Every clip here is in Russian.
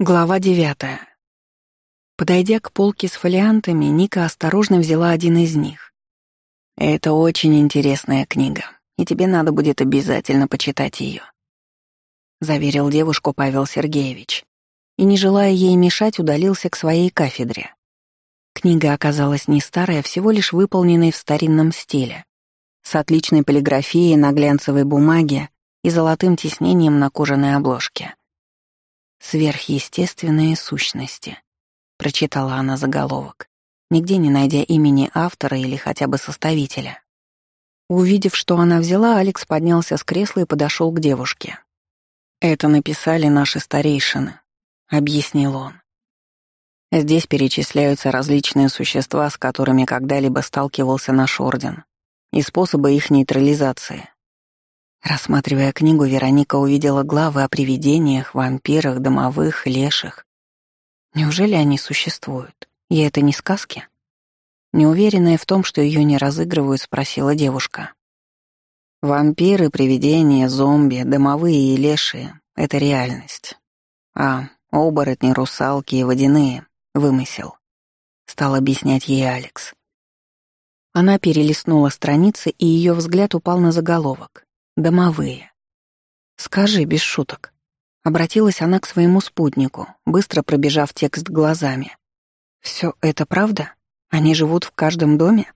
Глава девятая. Подойдя к полке с фолиантами, Ника осторожно взяла один из них. «Это очень интересная книга, и тебе надо будет обязательно почитать ее», — заверил девушку Павел Сергеевич, и, не желая ей мешать, удалился к своей кафедре. Книга оказалась не старая, всего лишь выполненной в старинном стиле, с отличной полиграфией на глянцевой бумаге и золотым тиснением на кожаной обложке — «Сверхъестественные сущности», — прочитала она заголовок, нигде не найдя имени автора или хотя бы составителя. Увидев, что она взяла, Алекс поднялся с кресла и подошел к девушке. «Это написали наши старейшины», — объяснил он. Здесь перечисляются различные существа, с которыми когда-либо сталкивался наш орден, и способы их нейтрализации. Рассматривая книгу, Вероника увидела главы о привидениях, вампирах, домовых, леших. Неужели они существуют? И это не сказки? Неуверенная в том, что ее не разыгрывают, спросила девушка. Вампиры, привидения, зомби, домовые и лешие — это реальность. А оборотни, русалки и водяные — вымысел. Стал объяснять ей Алекс. Она перелистнула страницы, и ее взгляд упал на заголовок. Домовые. Скажи, без шуток. Обратилась она к своему спутнику, быстро пробежав текст глазами. Все это правда? Они живут в каждом доме?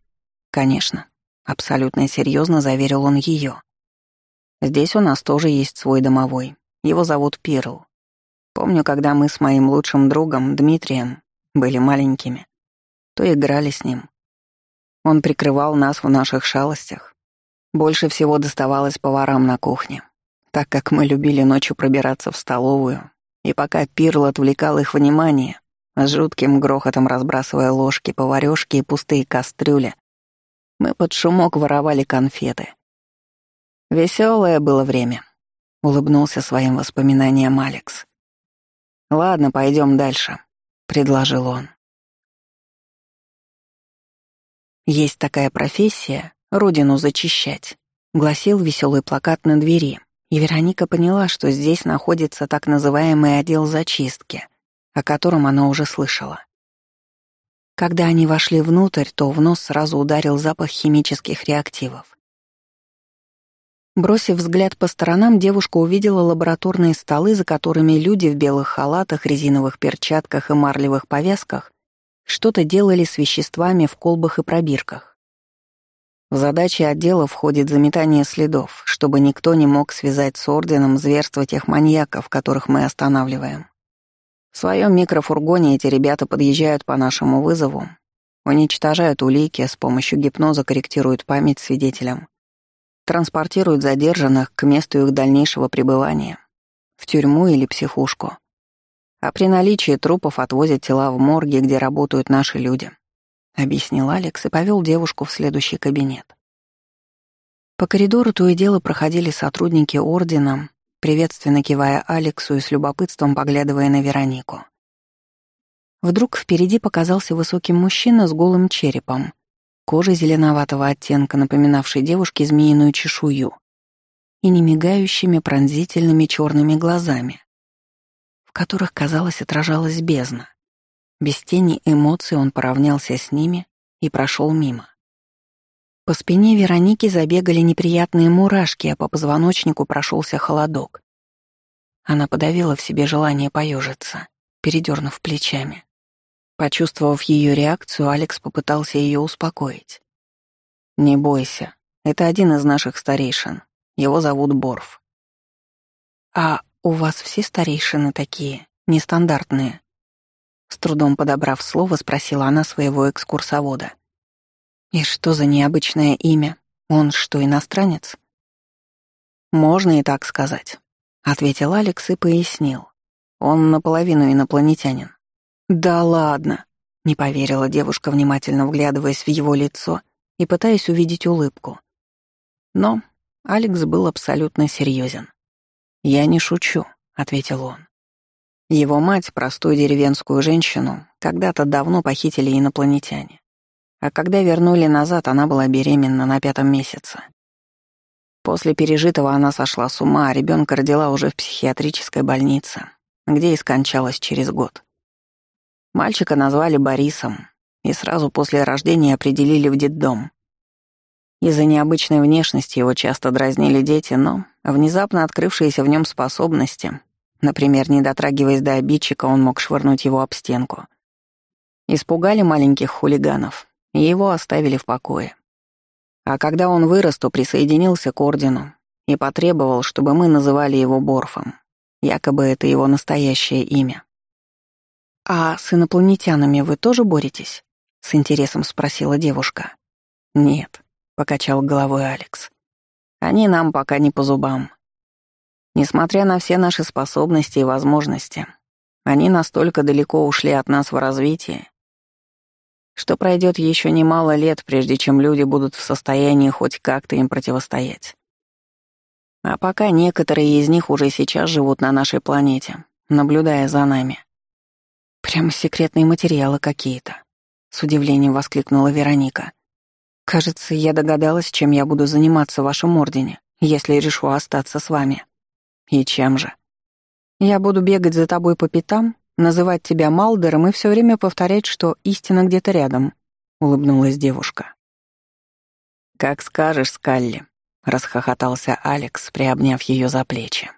Конечно. Абсолютно серьезно заверил он ее. Здесь у нас тоже есть свой домовой. Его зовут Пирл. Помню, когда мы с моим лучшим другом, Дмитрием, были маленькими, то играли с ним. Он прикрывал нас в наших шалостях, больше всего доставалось поварам на кухне, так как мы любили ночью пробираться в столовую, и пока Пирл отвлекал их внимание, с жутким грохотом разбрасывая ложки, поварёшки и пустые кастрюли, мы под шумок воровали конфеты. Веселое было время, улыбнулся своим воспоминаниям Алекс. Ладно, пойдем дальше, предложил он. Есть такая профессия родину зачищать», — гласил веселый плакат на двери, и Вероника поняла, что здесь находится так называемый отдел зачистки, о котором она уже слышала. Когда они вошли внутрь, то в нос сразу ударил запах химических реактивов. Бросив взгляд по сторонам, девушка увидела лабораторные столы, за которыми люди в белых халатах, резиновых перчатках и марлевых повязках что-то делали с веществами в колбах и пробирках. В задачи отдела входит заметание следов, чтобы никто не мог связать с Орденом зверства тех маньяков, которых мы останавливаем. В своем микрофургоне эти ребята подъезжают по нашему вызову, уничтожают улики, с помощью гипноза корректируют память свидетелям, транспортируют задержанных к месту их дальнейшего пребывания, в тюрьму или психушку. А при наличии трупов отвозят тела в морги, где работают наши люди объяснил Алекс и повел девушку в следующий кабинет. По коридору то и дело проходили сотрудники ордена, приветственно кивая Алексу и с любопытством поглядывая на Веронику. Вдруг впереди показался высокий мужчина с голым черепом, кожей зеленоватого оттенка, напоминавшей девушке змеиную чешую, и немигающими пронзительными черными глазами, в которых, казалось, отражалась бездна. Без тени эмоций он поравнялся с ними и прошел мимо. По спине Вероники забегали неприятные мурашки, а по позвоночнику прошелся холодок. Она подавила в себе желание поежиться, передернув плечами. Почувствовав ее реакцию, Алекс попытался ее успокоить. «Не бойся, это один из наших старейшин. Его зовут Борф». «А у вас все старейшины такие, нестандартные?» С трудом подобрав слово, спросила она своего экскурсовода. «И что за необычное имя? Он что, иностранец?» «Можно и так сказать», — ответил Алекс и пояснил. «Он наполовину инопланетянин». «Да ладно», — не поверила девушка, внимательно вглядываясь в его лицо и пытаясь увидеть улыбку. Но Алекс был абсолютно серьезен. «Я не шучу», — ответил он. Его мать, простую деревенскую женщину, когда-то давно похитили инопланетяне. А когда вернули назад, она была беременна на пятом месяце. После пережитого она сошла с ума, а ребенка родила уже в психиатрической больнице. где и скончалась через год. Мальчика назвали Борисом и сразу после рождения определили в детдом. Из-за необычной внешности его часто дразнили дети, но внезапно открывшиеся в нем способности, например, не дотрагиваясь до обидчика, он мог швырнуть его об стенку, испугали маленьких хулиганов и его оставили в покое. А когда он вырос, то присоединился к ордену и потребовал, чтобы мы называли его Борфом. Якобы это его настоящее имя. «А с инопланетянами вы тоже боретесь?» — с интересом спросила девушка. «Нет», — покачал головой Алекс. «Они нам пока не по зубам. Несмотря на все наши способности и возможности, они настолько далеко ушли от нас в развитии, что пройдет еще немало лет, прежде чем люди будут в состоянии хоть как-то им противостоять. А пока некоторые из них уже сейчас живут на нашей планете, наблюдая за нами. Прямо секретные материалы какие-то. С удивлением воскликнула Вероника. Кажется, я догадалась, чем я буду заниматься в вашем ордене, если решу остаться с вами. И чем же? Я буду бегать за тобой по пятам, называть тебя Малдером и все время повторять, что истина где-то рядом, улыбнулась девушка. Как скажешь, Скалли, расхохотался Алекс, приобняв ее за плечи.